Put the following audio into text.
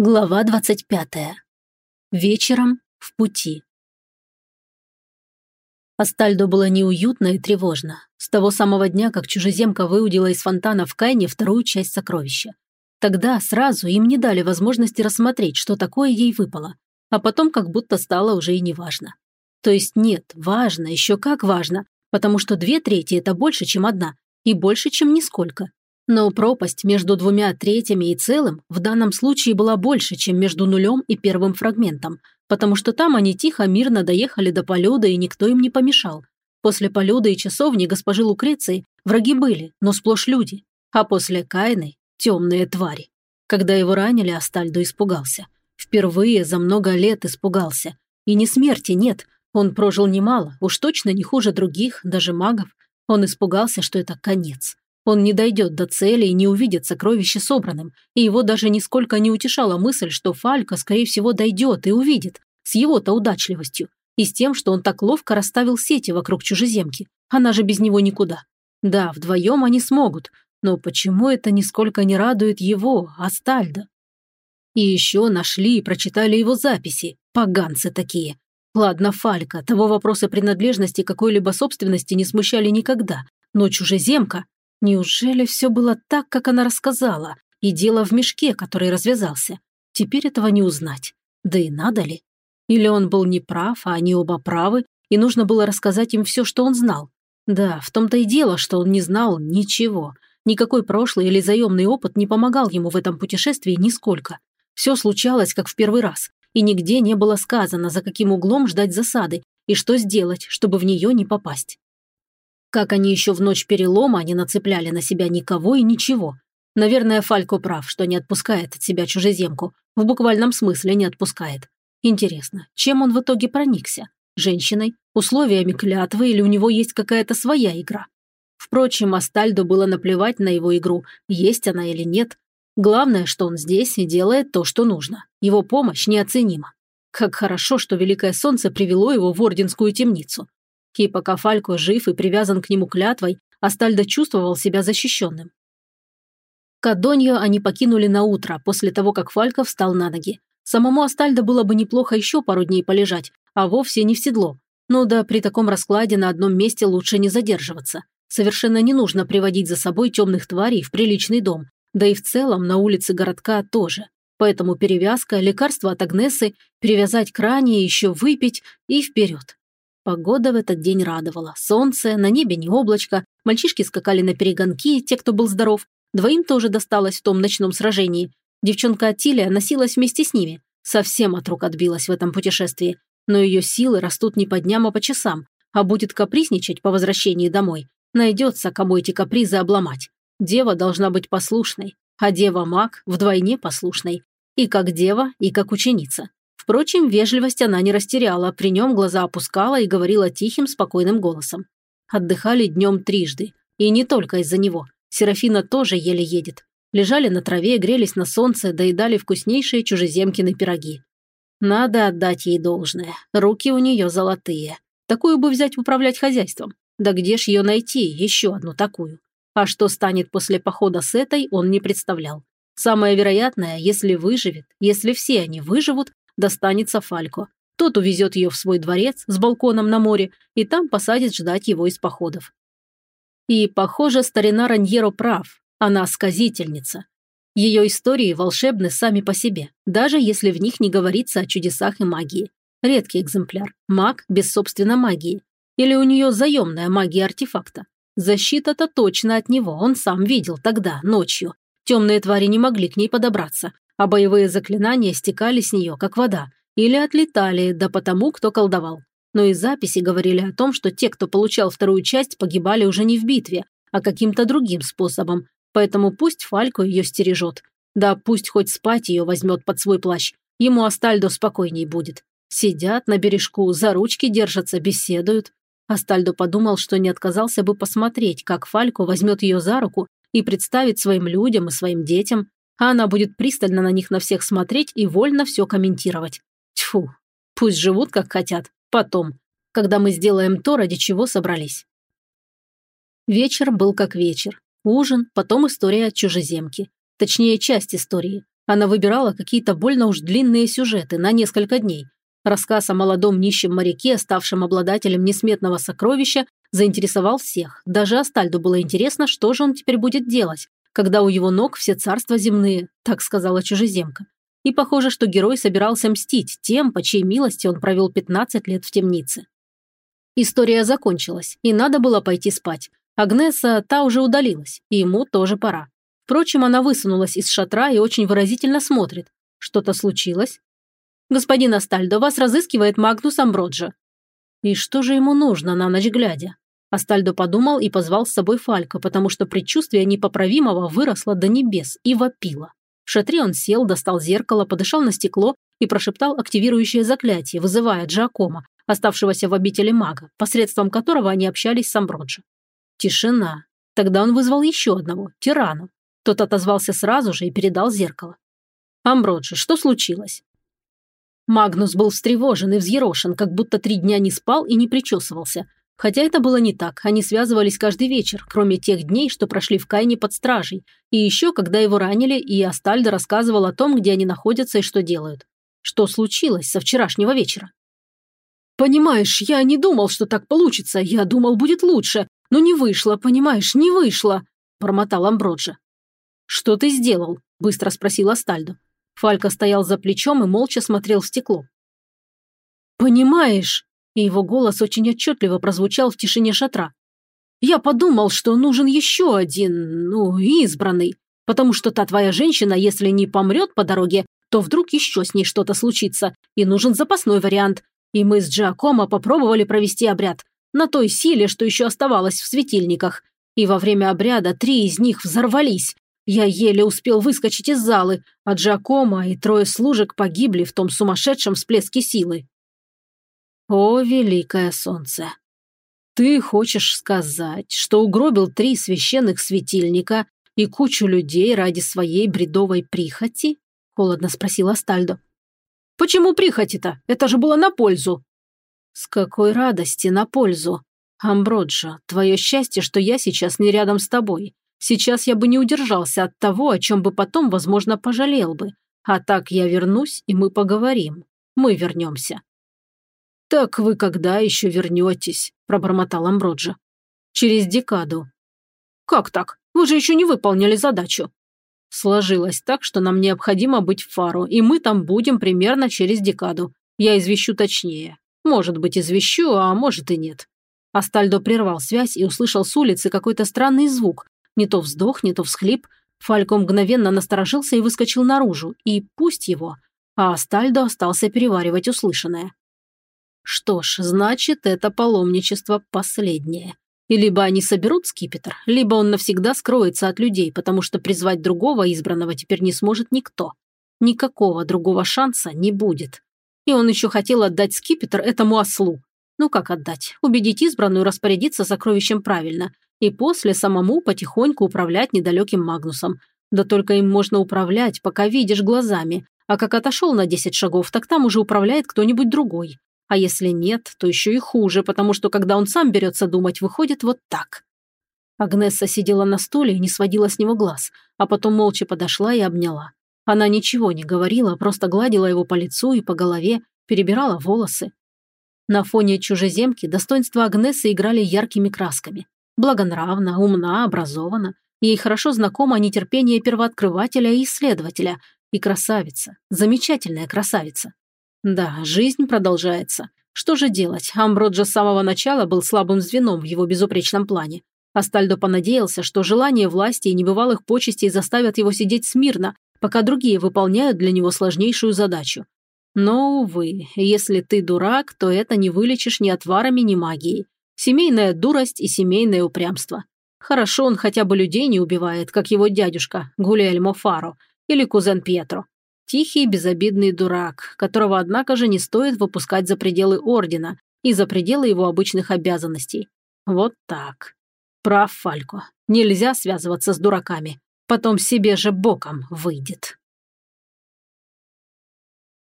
Глава 25. Вечером в пути. Астальдо было неуютно и тревожно. С того самого дня, как чужеземка выудила из фонтана в Кайне вторую часть сокровища. Тогда сразу им не дали возможности рассмотреть, что такое ей выпало. А потом как будто стало уже и неважно. То есть нет, важно, еще как важно, потому что две трети – это больше, чем одна, и больше, чем нисколько. Но пропасть между двумя третьими и целым в данном случае была больше, чем между нулем и первым фрагментом, потому что там они тихо, мирно доехали до полюда, и никто им не помешал. После полюда и часовни госпожи Лукреции враги были, но сплошь люди, а после Кайны – темные твари. Когда его ранили, Астальдо испугался. Впервые за много лет испугался. И не смерти нет, он прожил немало, уж точно не хуже других, даже магов. Он испугался, что это конец. Он не дойдет до цели и не увидит сокровище собранным, и его даже нисколько не утешала мысль, что Фалька, скорее всего, дойдет и увидит, с его-то удачливостью, и с тем, что он так ловко расставил сети вокруг чужеземки. Она же без него никуда. Да, вдвоем они смогут, но почему это нисколько не радует его, Астальда? И еще нашли и прочитали его записи, поганцы такие. Ладно, Фалька, того вопроса принадлежности какой-либо собственности не смущали никогда, но чужеземка Неужели все было так, как она рассказала, и дело в мешке, который развязался? Теперь этого не узнать. Да и надо ли? Или он был неправ, а они оба правы, и нужно было рассказать им все, что он знал? Да, в том-то и дело, что он не знал ничего. Никакой прошлый или заемный опыт не помогал ему в этом путешествии нисколько. Все случалось, как в первый раз, и нигде не было сказано, за каким углом ждать засады и что сделать, чтобы в нее не попасть. Как они еще в ночь перелома не нацепляли на себя никого и ничего. Наверное, Фалько прав, что не отпускает от себя чужеземку. В буквальном смысле не отпускает. Интересно, чем он в итоге проникся? Женщиной? Условиями клятвы или у него есть какая-то своя игра? Впрочем, Астальдо было наплевать на его игру, есть она или нет. Главное, что он здесь и делает то, что нужно. Его помощь неоценима. Как хорошо, что Великое Солнце привело его в Орденскую темницу. И пока Фалько жив и привязан к нему клятвой, Астальдо чувствовал себя защищенным. Кадонью они покинули на утро, после того, как Фалько встал на ноги. Самому Астальдо было бы неплохо еще пару дней полежать, а вовсе не в седло. Но да, при таком раскладе на одном месте лучше не задерживаться. Совершенно не нужно приводить за собой темных тварей в приличный дом, да и в целом на улице городка тоже. Поэтому перевязка, лекарство от Агнесы, перевязать к ране, еще выпить и вперед. Погода в этот день радовала. Солнце, на небе не облачко, мальчишки скакали на перегонки, те, кто был здоров. Двоим тоже досталось в том ночном сражении. Девчонка Атилия носилась вместе с ними. Совсем от рук отбилась в этом путешествии. Но ее силы растут не по дням, а по часам. А будет капризничать по возвращении домой. Найдется, кому эти капризы обломать. Дева должна быть послушной, а дева-маг вдвойне послушной. И как дева, и как ученица. Впрочем, вежливость она не растеряла, при нем глаза опускала и говорила тихим, спокойным голосом. Отдыхали днем трижды. И не только из-за него. Серафина тоже еле едет. Лежали на траве, грелись на солнце, доедали вкуснейшие чужеземкины пироги. Надо отдать ей должное. Руки у нее золотые. Такую бы взять управлять хозяйством. Да где ж ее найти, еще одну такую? А что станет после похода с этой, он не представлял. Самое вероятное, если выживет, если все они выживут, достанется Фалько. Тот увезет ее в свой дворец с балконом на море и там посадит ждать его из походов. И, похоже, старина Раньеро прав. Она сказительница. Ее истории волшебны сами по себе, даже если в них не говорится о чудесах и магии. Редкий экземпляр. Маг без собственной магии. Или у нее заемная магия артефакта. Защита-то точно от него, он сам видел тогда, ночью. Темные твари не могли к ней подобраться, а боевые заклинания стекали с нее, как вода, или отлетали, да потому, кто колдовал. Но и записи говорили о том, что те, кто получал вторую часть, погибали уже не в битве, а каким-то другим способом, поэтому пусть Фалько ее стережет. Да пусть хоть спать ее возьмет под свой плащ, ему Астальдо спокойней будет. Сидят на бережку, за ручки держатся, беседуют. Астальдо подумал, что не отказался бы посмотреть, как Фалько возьмет ее за руку и представит своим людям и своим детям а она будет пристально на них на всех смотреть и вольно все комментировать. Тьфу, пусть живут как хотят, потом, когда мы сделаем то, ради чего собрались. Вечер был как вечер. Ужин, потом история чужеземки. Точнее, часть истории. Она выбирала какие-то больно уж длинные сюжеты на несколько дней. Рассказ о молодом нищем моряке, ставшем обладателем несметного сокровища, заинтересовал всех. Даже Астальду было интересно, что же он теперь будет делать, когда у его ног все царства земные, так сказала чужеземка. И похоже, что герой собирался мстить тем, по чьей милости он провел 15 лет в темнице. История закончилась, и надо было пойти спать. Агнеса, та уже удалилась, и ему тоже пора. Впрочем, она высунулась из шатра и очень выразительно смотрит. Что-то случилось? «Господин Астальдо, вас разыскивает Магнус Амброджа». И что же ему нужно на ночь глядя? Астальдо подумал и позвал с собой Фалька, потому что предчувствие непоправимого выросло до небес и вопило. В шатре он сел, достал зеркало, подышал на стекло и прошептал активирующее заклятие, вызывая Джакома, оставшегося в обители мага, посредством которого они общались с Амброджо. Тишина. Тогда он вызвал еще одного, тирану. Тот отозвался сразу же и передал зеркало. «Амброджи, что случилось?» Магнус был встревожен и взъерошен, как будто три дня не спал и не причесывался. Хотя это было не так, они связывались каждый вечер, кроме тех дней, что прошли в Кайне под стражей, и еще, когда его ранили, и Астальдо рассказывал о том, где они находятся и что делают. Что случилось со вчерашнего вечера? «Понимаешь, я не думал, что так получится. Я думал, будет лучше. Но не вышло, понимаешь, не вышло», – бормотал Амброджа. «Что ты сделал?» – быстро спросил Астальдо. Фалька стоял за плечом и молча смотрел в стекло. «Понимаешь?» – и его голос очень отчетливо прозвучал в тишине шатра. «Я подумал, что нужен еще один, ну, избранный, потому что та твоя женщина, если не помрет по дороге, то вдруг еще с ней что-то случится, и нужен запасной вариант, и мы с Джиакомо попробовали провести обряд на той силе, что еще оставалось в светильниках. И во время обряда три из них взорвались. Я еле успел выскочить из залы, а Джакомо и трое служек погибли в том сумасшедшем всплеске силы. О, великое солнце! Ты хочешь сказать, что угробил три священных светильника и кучу людей ради своей бредовой прихоти? Холодно спросил Астальдо. Почему прихоти-то? Это же было на пользу!» «С какой радости на пользу? Амброджа, твое счастье, что я сейчас не рядом с тобой. Сейчас я бы не удержался от того, о чем бы потом, возможно, пожалел бы. А так я вернусь, и мы поговорим. Мы вернемся». «Так вы когда еще вернетесь?» – пробормотал Амброджа. «Через декаду». «Как так? Вы же еще не выполнили задачу». Сложилось так, что нам необходимо быть в Фару, и мы там будем примерно через декаду. Я извещу точнее. Может быть, извещу, а может и нет. Астальдо прервал связь и услышал с улицы какой-то странный звук. Не то вздох, не то всхлип. Фалько мгновенно насторожился и выскочил наружу. И пусть его. А Астальдо остался переваривать услышанное. Что ж, значит, это паломничество последнее. И либо они соберут скипетр, либо он навсегда скроется от людей, потому что призвать другого избранного теперь не сможет никто. Никакого другого шанса не будет. И он еще хотел отдать скипетр этому ослу. Ну как отдать? Убедить избранную распорядиться сокровищем правильно. И после самому потихоньку управлять недалеким Магнусом. Да только им можно управлять, пока видишь глазами. А как отошел на 10 шагов, так там уже управляет кто-нибудь другой. А если нет, то еще и хуже, потому что когда он сам берется думать, выходит вот так. Агнесса сидела на стуле и не сводила с него глаз, а потом молча подошла и обняла. Она ничего не говорила, просто гладила его по лицу и по голове, перебирала волосы. На фоне чужеземки достоинства Агнессы играли яркими красками. Благонравна, умна, образована. Ей хорошо знакомо нетерпение первооткрывателя и исследователя. И красавица, замечательная красавица. Да, жизнь продолжается. Что же делать? Амброджа с самого начала был слабым звеном в его безупречном плане. Астальдо понадеялся, что желание власти и небывалых почестей заставят его сидеть смирно, пока другие выполняют для него сложнейшую задачу. Но, увы, если ты дурак, то это не вылечишь ни отварами, ни магией. Семейная дурость и семейное упрямство. Хорошо он хотя бы людей не убивает, как его дядюшка Гулиэльмо Фаро или кузен Пьетро. Тихий, безобидный дурак, которого, однако же, не стоит выпускать за пределы Ордена и за пределы его обычных обязанностей. Вот так. Прав Фалько. Нельзя связываться с дураками. Потом себе же боком выйдет.